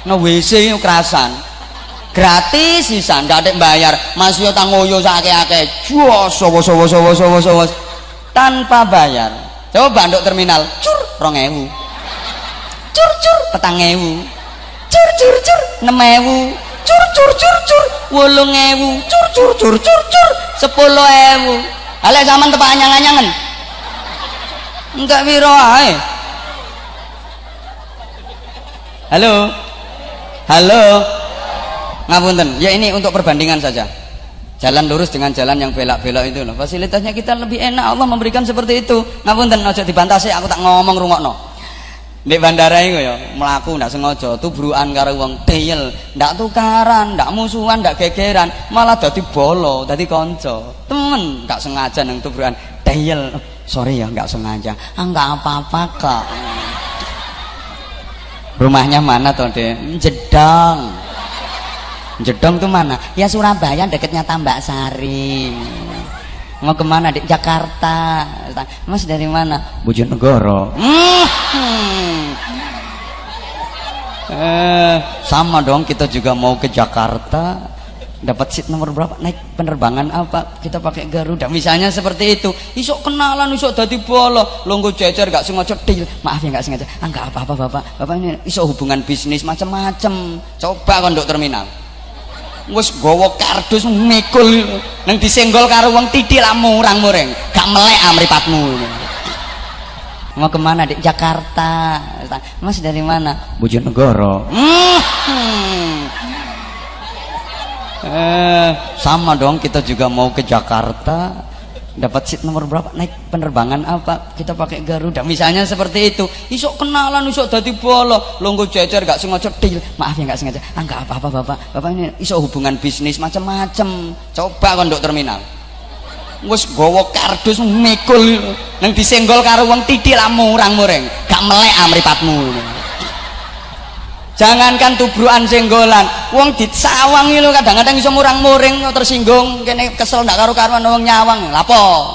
no WC kerasan. Gratis sisan ndak ada bayar. Mas yo tangoyo sakake-ake jos sowo sowo sowo sowo sowo. Tanpa bayar. Coba nduk terminal. Cur 2000 cur cur 4000 cur cur cur 6000 cur cur cur cur 8000 cur cur cur cur cur 10000 ale zaman tepak anyang-anyangan? Enggak wiro halo halo. Ngapunten. Ya ini untuk perbandingan saja. Jalan lurus dengan jalan yang belak-belok itu loh. Fasilitasnya kita lebih enak. Allah memberikan seperti itu. Ngapunten. Aja dibantasi aku tak ngomong rungokno. Di bandara itu ya melaku ndak sengaja. Tubruan karo wong teyel. Ndak tukaran ndak musuhan ndak gegeran. Malah dadi bolo dadi konco. Temen ndak sengaja nang tubruan teyel. Sorry ya nggak sengaja. Ah nggak apa-apa kok rumahnya mana tuh deh jedong jedong tuh mana? Ya Surabaya deketnya Tambak Sari. Mau ke mana di Jakarta. Mas dari mana? Bojonegoro. Hmm. eh, sama dong kita juga mau ke Jakarta dapat seat nomor berapa? Naik penerbangan apa? Kita pakai Garuda. Misalnya seperti itu. Isok kenalan isok dadi bolo. Longgo jejer gak sengaja deal. Maaf ya gak sengaja. Ah gak apa-apa bapak. Bapak ini isok hubungan bisnis macam-macam coba kondok terminal. Wis gowo kardus mikul. Nang disenggol karo wong titik lah murang-mureng. Gak melek amripatmu mau ke mana di Jakarta. Mas dari mana? Bojonegoro. Hmm. Eh, sama dong kita juga mau ke Jakarta. Dapat seat nomor berapa? Naik penerbangan apa? Kita pakai Garuda. Misalnya seperti itu. Isok kenalan isok dadi bolo. Longgo jejer gak sengaja deal. Maaf ya gak sengaja. Ah gak apa-apa bapak. Bapak ini isok hubungan bisnis macam-macam coba kondok terminal. Wis gowo kardus mikul. Nang disenggol karo wong titik lah murang-mureng. Gak melek amripatmu jangankan tubruan senggolan. Wong disawang itu kadang-kadang bisa murang-muring tersinggung. Kene kesel ndak karo karuan wong nyawang. Lapo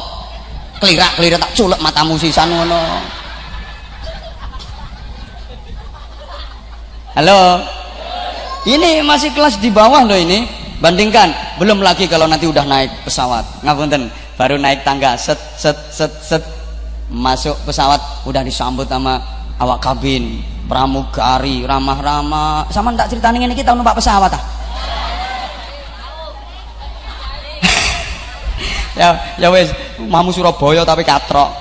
kelirak-kelirak tak culek matamu sisan ngono. Halo? Ini masih kelas di bawah loh ini. Bandingkan. Belum lagi kalau nanti udah naik pesawat. Ngapunten? Baru naik tangga. Set set set set. Masuk pesawat udah disambut sama awak kabin pramugari ramah-ramah sama tak cerita ini kita numpak pesawat ah ya ya wes mamu Surabaya tapi katrok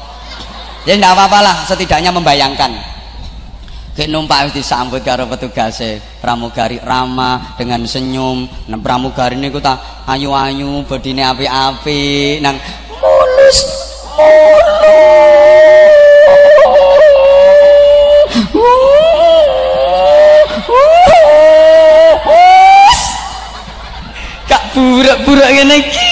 ya tidak apa-apa lah setidaknya membayangkan Kayak numpak wis disambut karo petugase pramugari ramah dengan senyum. Nah pramugari niku ta ayu-ayu, bodine api-api, nang mulus mulus. Burak-burak ngene iki.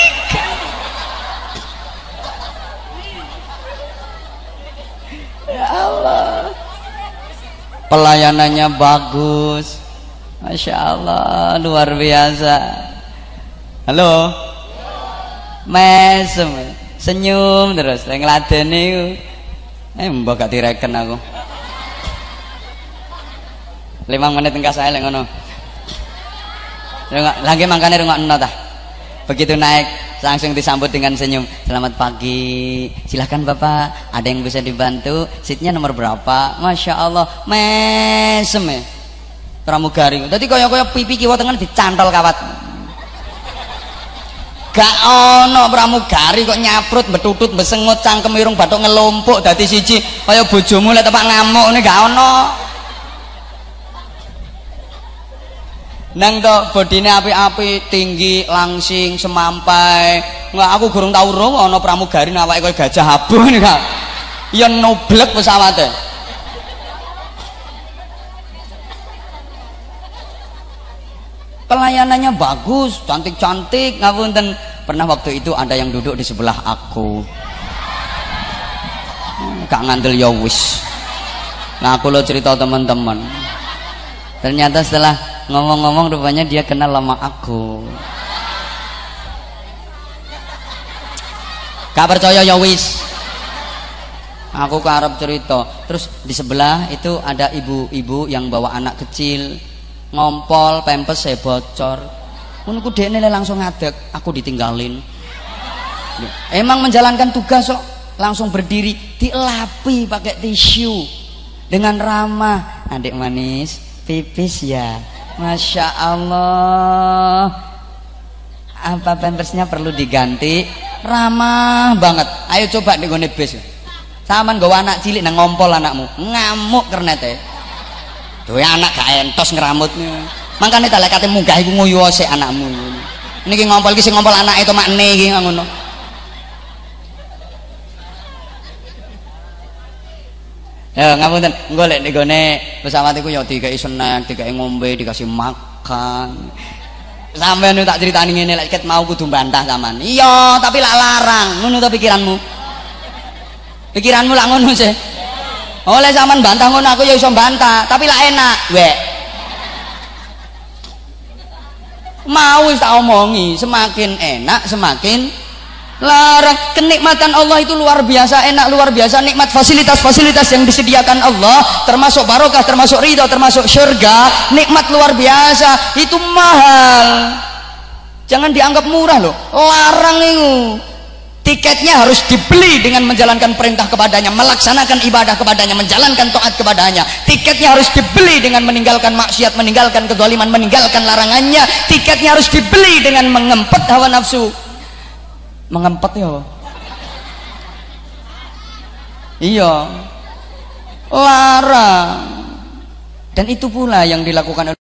pelayanannya bagus. Masya Allah luar biasa. Halo? Mesem senyum terus. Yang ladeni eh mbak gak direken aku. Lima menit enggak saya ngono. Lagi makanya rungok tah begitu naik langsung disambut dengan senyum. Selamat pagi. Silahkan bapak. Ada yang bisa dibantu? Seatnya nomor berapa? Masya Allah. Mesem ya pramugari. Tadi kaya kaya pipi kiwa tengah dicantol kawat. Gak ono pramugari kok nyaprut betutut besengut cangkem irung batuk ngelompok dadi siji. Kaya bojomu lek tepak ngamuk ini gak ono nang to bodine api-api tinggi langsing semampai. Nggak aku gurung tau ro ana pramugari awake koyo gajah abu nih kak ya noblek pesawatnya pelayanannya bagus cantik-cantik. Ngapunten pernah waktu itu ada yang duduk di sebelah aku. Kak ngandel ya wis. Nah aku lo cerita teman-teman. Ternyata setelah ngomong-ngomong rupanya dia kenal lama aku. Gak percaya ya wis. Aku ke Arab cerita. Terus di sebelah itu ada ibu-ibu yang bawa anak kecil. Ngompol pempes saya bocor. Menurutku dia nilai langsung ngadek aku ditinggalin. Emang menjalankan tugas kok langsung berdiri dielapi pakai tisu. Dengan ramah. Adik manis pipis ya Masya Allah. Apa pampersnya perlu diganti? Ramah banget. Ayo coba nih gue bis. Gue anak cilik nang ngompol anakmu. Ngamuk karena teh tuh anak gak entos ngeramutnya makanya tak lekatnya munggah iku nguyu anakmu. Ini ki ngompol ki ngompol anak itu makne ki ngono Ya ngapunten, golek nek gone pesawat iku ya dikai snack, dikai ngombe, dikasih makan. Sampeyan tak critani ngene lek ket mau kudu bantah sampean. Iya, tapi lak larang. Ngono to pikiranmu? Pikiranmu lak ngono sih. Oleh sampean bantah ngono aku ya iso bantah, tapi lak enak. Wek. Mau tak omongi, semakin enak semakin larang. Kenikmatan Allah itu luar biasa enak luar biasa. Nikmat fasilitas-fasilitas yang disediakan Allah termasuk barokah termasuk ridho termasuk surga nikmat luar biasa. Itu mahal. Jangan dianggap murah loh. Larang itu. Tiketnya harus dibeli dengan menjalankan perintah kepadanya melaksanakan ibadah kepadanya menjalankan taat kepadanya. Tiketnya harus dibeli dengan meninggalkan maksiat meninggalkan kezaliman meninggalkan larangannya. Tiketnya harus dibeli dengan mengempet hawa nafsu mengempet ya iya. Larang dan itu pula yang dilakukan